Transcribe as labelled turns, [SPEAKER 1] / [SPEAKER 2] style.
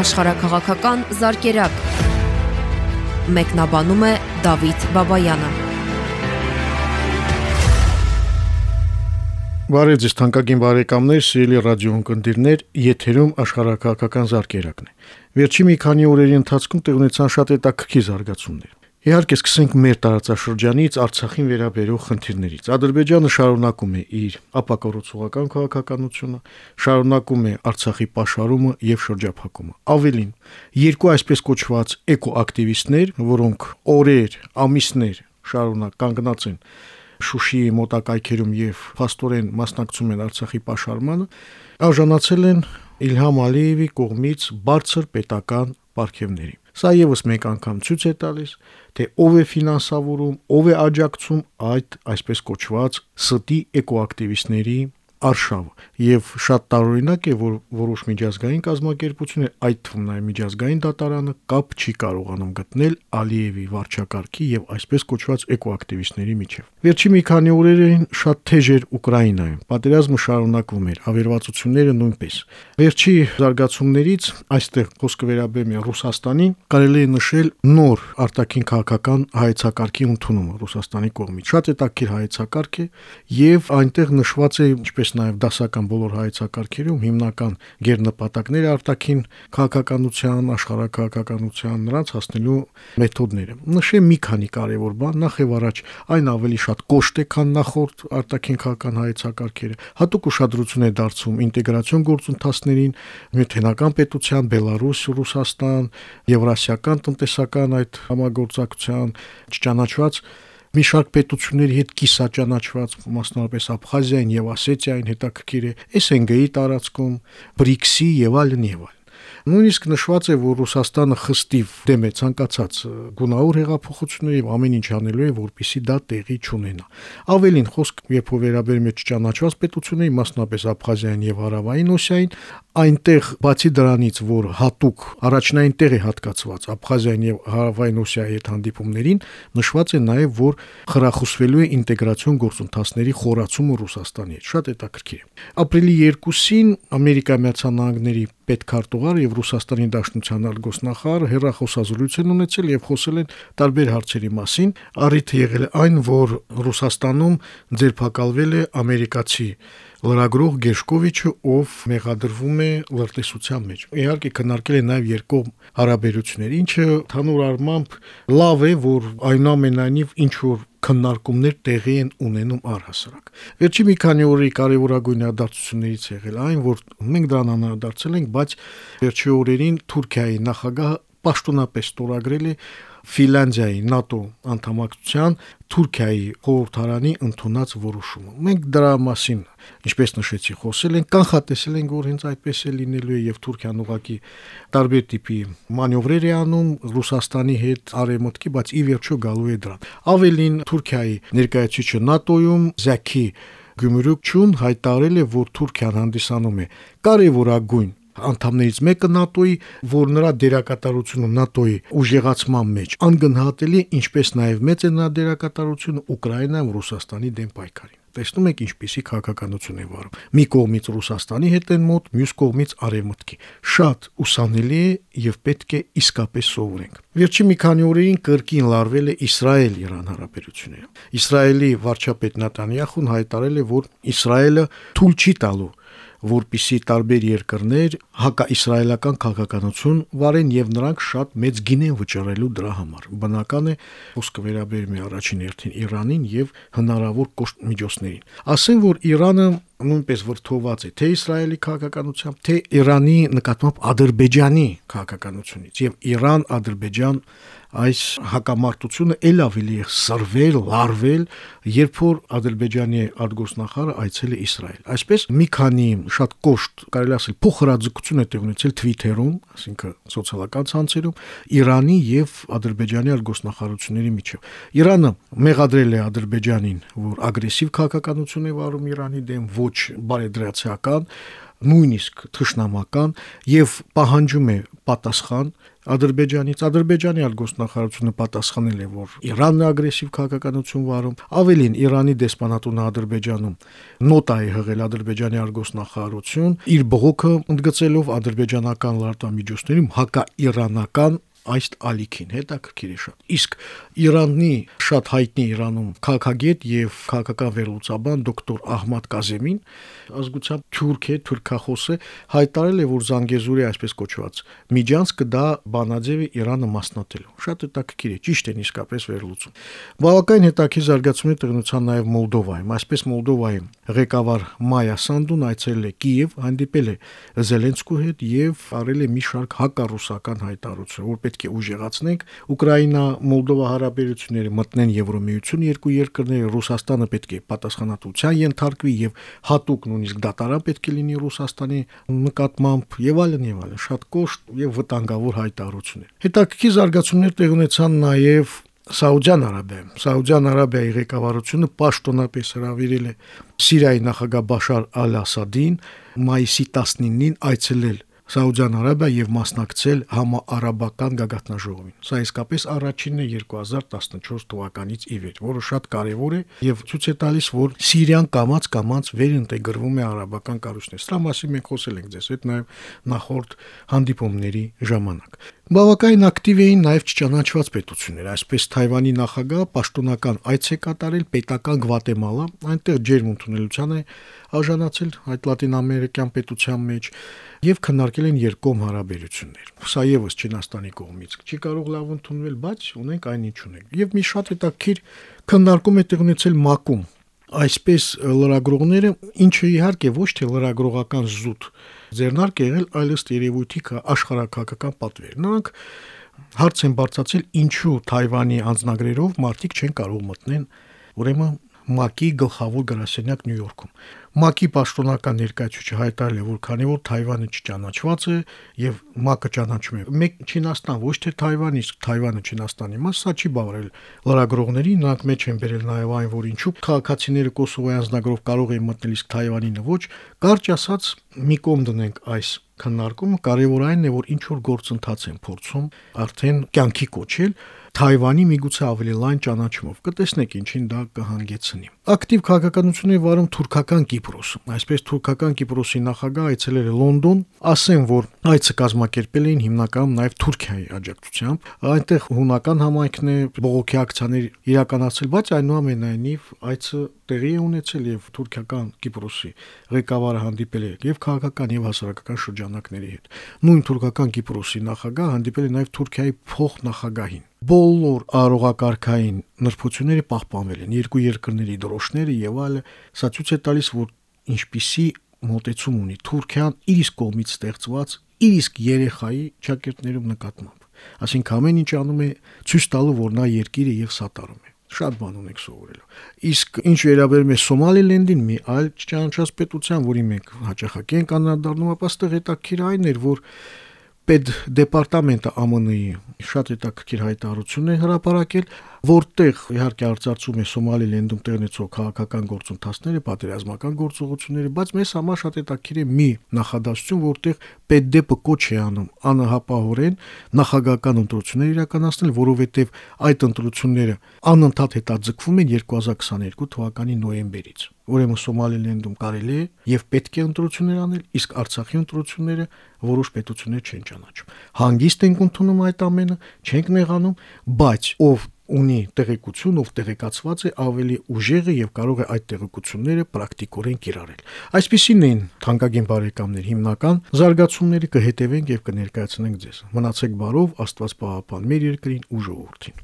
[SPEAKER 1] աշխարհակղական զարգերակ։ Մեկնաբանում է Դավիթ Բաբայանը։
[SPEAKER 2] Բարև ձեզ թանկագին բարեկամներ, սիրելի ռադիոընկերներ, եթերում աշխարհակղական զարգերակն է։ Վերջի մի քանի օրերի ընթացքում տեղ ունեցան շատ հետաքրքիր զարգացումներ։ Իհարկե, սկսենք մեր տարածաշրջանից Արցախին վերաբերող խնդիրներից։ Ադրբեջանը շարունակում է իր ապակառուցողական քաղաքականությունը, շարունակում է Արցախի պաշարումը եւ շրջափակումը։ Ավելին, երկու այսպես կոչված էկոակտիվիստներ, որոնք օրեր, ամիսներ շարունակ կանգնած են Շուշիի մոտակայքերում եւ փաստորեն մասնակցում են Արցախի պաշարմանը, արժանացել են Իլհամ Ալիևի կողմից բարձր պետական պարգևների։ Սա եւս մեկ անգամ ցույց է տալիս, թե ով է ֆինանսավորում, ով է աջակցում այդ այսպես կոչված ստի էկոակտիվիստների արշավ եւ շատ տարօրինակ է որ որոշ միջազգային կազմակերպություններ այդ թվում նաեւ միջազգային դատարանը կապ չի կարողանում գտնել Ալիևի վարչակարգի եւ այսպես կոչված էկոակտիվիստների միջև վերջի մի քանի օրերին շատ թեժ էր Ուկրաինայում պատերազմը շարունակվում էր ավերվածությունները նույնպես վերջի զարգացումներից այստեղ խոսքը վերաբերում է Ռուսաստանի կարելի է նշել նոր արտաքին քաղաքական հայեցակարգի ընդունումը Ռուսաստանի կողմից շատ հետաքրքիր հայեցակարգ է եւ այնտեղ նշված է ինչպես նաև դասական բոլոր հայեցակարգերում հիմնական ղերնպատակները արտաքին քաղաքականության, աշխարհակաղակականության նրանց հասնելու մեթոդները։ Նշեմ մի քանի կարևոր բան, նախ եւ առաջ այն ավելի շատ կոշտ է, քան նախորդ արտաքին քաղաքական հայեցակարգերը։ Հատուկ ուշադրություն է դարձում ինտեգրացիոն գործընթացներին, Միութենական պետության, Բելարուս, Ռուսաստան, Եվրասիական տնտեսական այդ համագործակցության չճանաչված մի շարք պետությունների հետ կիսաճանաչված, մասնավորապես Աբխազիային եւ Ասետիային հետաքրքիր է, SNG-ի տարածքում, BRICS-ի եւ այլն եւ այլն։ Նույնիսկ նշված է, որ Ռուսաստանը խստիվ դեմ է ցանկացած գունավոր հեղափոխությունների եւ ամեն ինչ անելու է, որպիսի դա տեղի չունենա։ Ավելին խոսք, երբ վերաբերում է չճանաչված պետությունների, մասնապես Աբխազիային եւ Հարավային Օսիային, այնտեղ բացի դրանից, որ հատուկ առաջնային տեղ է հատկացված Աբխազիային եւ Հարավային Օսիայի հետ հանդիպումներին, նշված է նաեւ, որ խրախուսվելու է ինտեգրացիոն գործընթացների խորացումը Ռուսաստանի հետ։ Շատ հետաքրքիր է։ Ապրիլի 2-ին Ամերիկայի Միացյալ Նահանգների պետքարտուղար եւ Ռուսաստանի Դաշնության արգոսնախարար հերախոսազրույց են ունեցել եւ խոսել են տարբեր հարցերի մասին։ Առիթը եղել այն, որ Ռուսաստանում ձերբակալվել է ամերիկացի լրագրող Գեշկովիչը, ով մեղադրվում է լրտեսության մեջ։ Իհարկե քննարկել է նաև երկու հարաբերություններ, ինչը թանուր առմամբ լավ է, որ այնուամենայնիվ ինչ որ քննարկումներ տեղի են ունենում առհասարակ։ Վերջի մի քանի օրի կարևորագույն ադարձություններից եղել այն, որ մենք դրան անդրադարձել ենք, բայց վերջի օրերին Թուրքիայի նախագահ պաշտոնապես ստորագրել է Ֆինլանդիայի ՆԱՏՕ անդամակցության Թուրքիայի խորհրդարանի ընդունած որոշումը։ Մենք դրա մասին, ինչպես նշեցի, խոսել ենք, կանխատեսել ենք, որ հենց այդպես է լինելու է եւ Թուրքիան ուղակի տարբեր տիպի մանևրեր է անում Ռուսաստանի հետ արևմուտքի, բայց ի վերջո գալու է դրան։ Ավելին Թուրքիայի ներկայացուցիչը ՆԱՏՕ-ում Զաքի Գյումրուկչուն հայտարարել է, որ Թուրքիան հանդիսանում է կարևորագույն անդամներից մեկը ՆԱՏՕ-ի, որ նրա դերակատարությունը ՆԱՏՕ-ի ուժեղացման մեջ անգնահատելի ինչպես նաև մեծ է նրա դերակատարությունը Ուկրաինայում Ռուսաստանի դեմ պայքարին։ Տեսնում եք ինչպիսի քաղաքականություն է վարում։ Մի կողմից Ռուսաստանի հետ են մոտ, մյուս կողմից Արևմուտքի։ Շատ ուսանելի է եւ պետք է իսկապես սովորենք։ Վերջի մի քանի օրերին կրկին լարվել է Իսրայել-Իրան հարաբերությունները։ Իսրայելի վարչապետ Նատանյախուն հայտարարել է, որ Իսրայելը թույլ չի տալու որպիսի տարբեր երկրներ հակաիսրայելական քաղաքականություն վարեն եւ նրանք շատ մեծ գին են վճարելու դրա համար։ Բնական է, խոսքը վերաբերում է առաջին հերթին Իրանին եւ հնարավոր կոշտ միջոցներին։ Ասեն, որ Իրանը նույնպես վրթոված է թե Իսրայելի քաղաքականությամբ, թե Իրանի նկատմամբ Ադրբեջանի քաղաքականությունից եւ Իրան-Ադրբեջան այս հակամարտությունը ել ավելի է սրվել, լարվել, երբ որ Ադրբեջանի արտգործնախարարը այցել է Իսրայել։ Այսպես մի քանի շատ կոշտ, կարելի ասել, փոխհրաձգություն է տեղ ունեցել Twitter-ում, ասինքն սոցիալական ցանցերում Իրանի եւ Ադրբեջանի արտգործնախարարությունների միջև։ Իրանը մեղադրել է Ադրբեջանին, որ ագրեսիվ քաղաքականություն է վարում Իրանի դեմ, ոչ բարեդրացիական նույնիսկ թշնամական եւ պահանջում է պատասխան Ադրբեջանից Ադրբեջանի արգոսնախարարությունը պատասխանել է, որ Իրանն է ագրեսիվ քաղաքականություն վարում, ավելին Իրանի դեսպանատունը Ադրբեջանում նոտա է հղել Ադրբեջանի արգոսնախարարություն իր բողոքը ընդգծելով ադրբեջանական լրատվամիջոցներում հակա-իրանական այս ալիքին հետաքրքիր է շատ։ Իսկ Իրանի շատ հայտնի Իրանում քաղաքագետ եւ քաղաքական վերլուծաբան դոկտոր Ահմադ Կազեմին ազգությամբ թուրք է, թուրքախոս է, հայտարարել է, որ Զանգեզուրի այսպես կոչված միջանցքը դա բանաձևի Իրանը մասնատելու։ Շատ հետաքրքիր է, ճիշտ են իսկապես վերլուծում։ Բավականին հետաքրքիր զարգացումներ տեղնության նաեւ Մոլդովայում, այսպես Մոլդովայում ղեկավար Մայա Սանդուն այցելել է Կիև, հանդիպել է Զելենսկու հետ եւ արել է մի շարք հակառուսական հայտարարություն, որ պետք է ուժեղացնենք Ուկրաինա-Մոլդովա հարաբերությունները մտնեն Եվրոմիություն երկու երկրները, Ռուսաստանը պետք է պատասխանատվության ենթարկվի եւ հատուկ նույնիսկ դատարան պետք է լինի Ռուսաստանի նկատմամբ եւ այլն եւ այլն, շատ կոշտ եւ վտանգավոր հայտարարություններ։ Հետաքրքիր զարգացումներ տեղ ունեցան նաեւ Սաուդյան Արաբիայում Սաուդյան Արաբիայի ղեկավարությունը պաշտոնապես հրավիրել է Սիրիայի նախագահ Բաշար al-Ասադին մայիսի 19-ին այցելել Սաուդյան Արաբիա եւ մասնակցել համաարաբական գագաթնաժողովին։ Սա իսկապես առաջինն է 2014 թվականից ի վեր, որը շատ կարեւոր է եւ ցույց է տալիս, որ Սիրիան կամած կամած վերինտեգրվում է արաբական կառույցներ։ Սրա մասին մենք խոսել ենք ձեզ հետ նաեւ նախորդ հանդիպումների ժամանակ։ Բավականին ակտիվ էին նաև չճանաչված պետություններ, այսպես Թայվանի նախագահ պաշտոնական այց է կատարել պետական Գվատեմալա, այնտեղ ջերմ ընդունելության է արժանացել այդ լատինամերիկյան պետության մեջ եւ քննարկել են երկկողմ հարաբերություններ։ Սա եւս Չինաստանի կողմից չի կարող լավ ընդունվել, բայց ունենք այն ինչ ունենք։ Եվ մի շատ հետաքրքիր քննարկում է տեղ ունեցել ՄԱԿ-ում այսպես լրագրողները, ինչը իհարկե ոչ թե լրագրողական զուտ ձեռնարկ եղել, այլ ըստ երևույթի աշխարհակական պատվեր։ Նրանք հարց են բարձացել, ինչու Թայվանի անձնագրերով մարդիկ չեն կարող մտնել ուրեմն ՄԱԿ-ի գլխավոր գրասենյակ Նյու Յորքում։ ՄԱԿ-ի պաշտոնական ներկայացուցիչը հայտարարել է, որ քանի որ Թայվանը չճանաչված է եւ ՄԱԿ-ը ճանաչում է, մեկ Չինաստան, ոչ թե Թայվան, իսկ Թայվանը Չինաստանի մաս, սա չի բավարարել լրագրողներին, նրանք մեջ են բերել նաեւ այն, որ ինչու քաղաքացիները Կոսովոյի անձնագրով կարող են մտնել, իսկ Թայվանինը ոչ, կարճ ասած, մի կողմ դնենք այս քննարկումը, կարևոր այն է, որ ինչ որ գործընթաց են փորձում արդեն կյանքի կոչել Թայվանի միգուցե ավելի լայն ճանաչումով։ Կտեսնեք ինչին դա կհանգեցնի։ Ակտիվ քաղաքականություն է վարում թուրքական Կիպրոսը։ Այսպես թուրքական Կիպրոսի նախագահ այցելել է Լոնդոն, ասեն, որ այցը կազմակերպել էին հիմնականում նաև Թուրքիայի աջակցությամբ։ Այնտեղ հունական համայնքն է բողոքի ակցիաներ իրականացրել, բայց այնուամենայնիվ այցը տեղի է ունեցել եւ թուրքական Կիպրոսի ղեկավարը հանդիպել է եւ քաղաքական եւ հասարակական շրջանակների հետ։ Նույն թուրքական Կիպրոսի նախագահ հանդիպել է նաեւ Թուրքիայի փոխնախագահին բոլոր արողակարգային նրբությունները պահպանվել են երկու երկրների դրոշները եւ այլը սա ցույց է տալիս որ ինչպիսի մոտեցում ունի Թուրքիան իր իսկ կողմից ստեղծված իր իսկ երեխայի ճակերտներում նկատմամբ ասինքն ամեն ինչ անում է ցույց տալու որ նա երկիրը եւ սատարում է շատ բան ունենք սովորելու։ Իսկ ինչ վերաբերում է Սոմալիլենդին, մի այլ չճանաչած պետության, որի մենք հաճախակի ենք անդրադառնում, ապա ստեղ հետաքրիր այն էր, որ պետ դեպարտամենտը ԱՄՆ-ի շատ հետաքրքիր հայտարարություն է հրապարակել, որտեղ իհարկե արծարծում է Սոմալիլենդում տեղնեցող քաղաքական գործընթացները, պատերազմական գործողությունները, բայց մեզ համար շատ հետաքրքիր է մի նախադասություն, որտեղ պետդեպը կոչ է անում անհապահորեն նախագահական ընտրություններ իրականացնել, որովհետև այդ ընտրությունները անընդհատ հետաձգվում են 2022 թվականի նոյեմբերից։ Ուրեմն Սոմալիլենդում կարելի է եւ պետք է ընտրություններ անել, իսկ Արցախի ընտրությունները որոշ պետություններ չեն ճանաչում։ Հանգիստ ենք ընդունում այդ ամենը, չենք նեղանում, բայց ով ունի տեղեկություն, ով տեղեկացված է ավելի ուժեղ է եւ կարող է այդ տեղեկությունները պրակտիկորեն կիրառել։ Այսպիսին են թանկագին բարեկամներ հիմնական զարգացումները կհետևենք եւ կներկայացնենք ձեզ։ Մնացեք բարով, Աստված պահապան մեր երկրին ու ժողովրդին։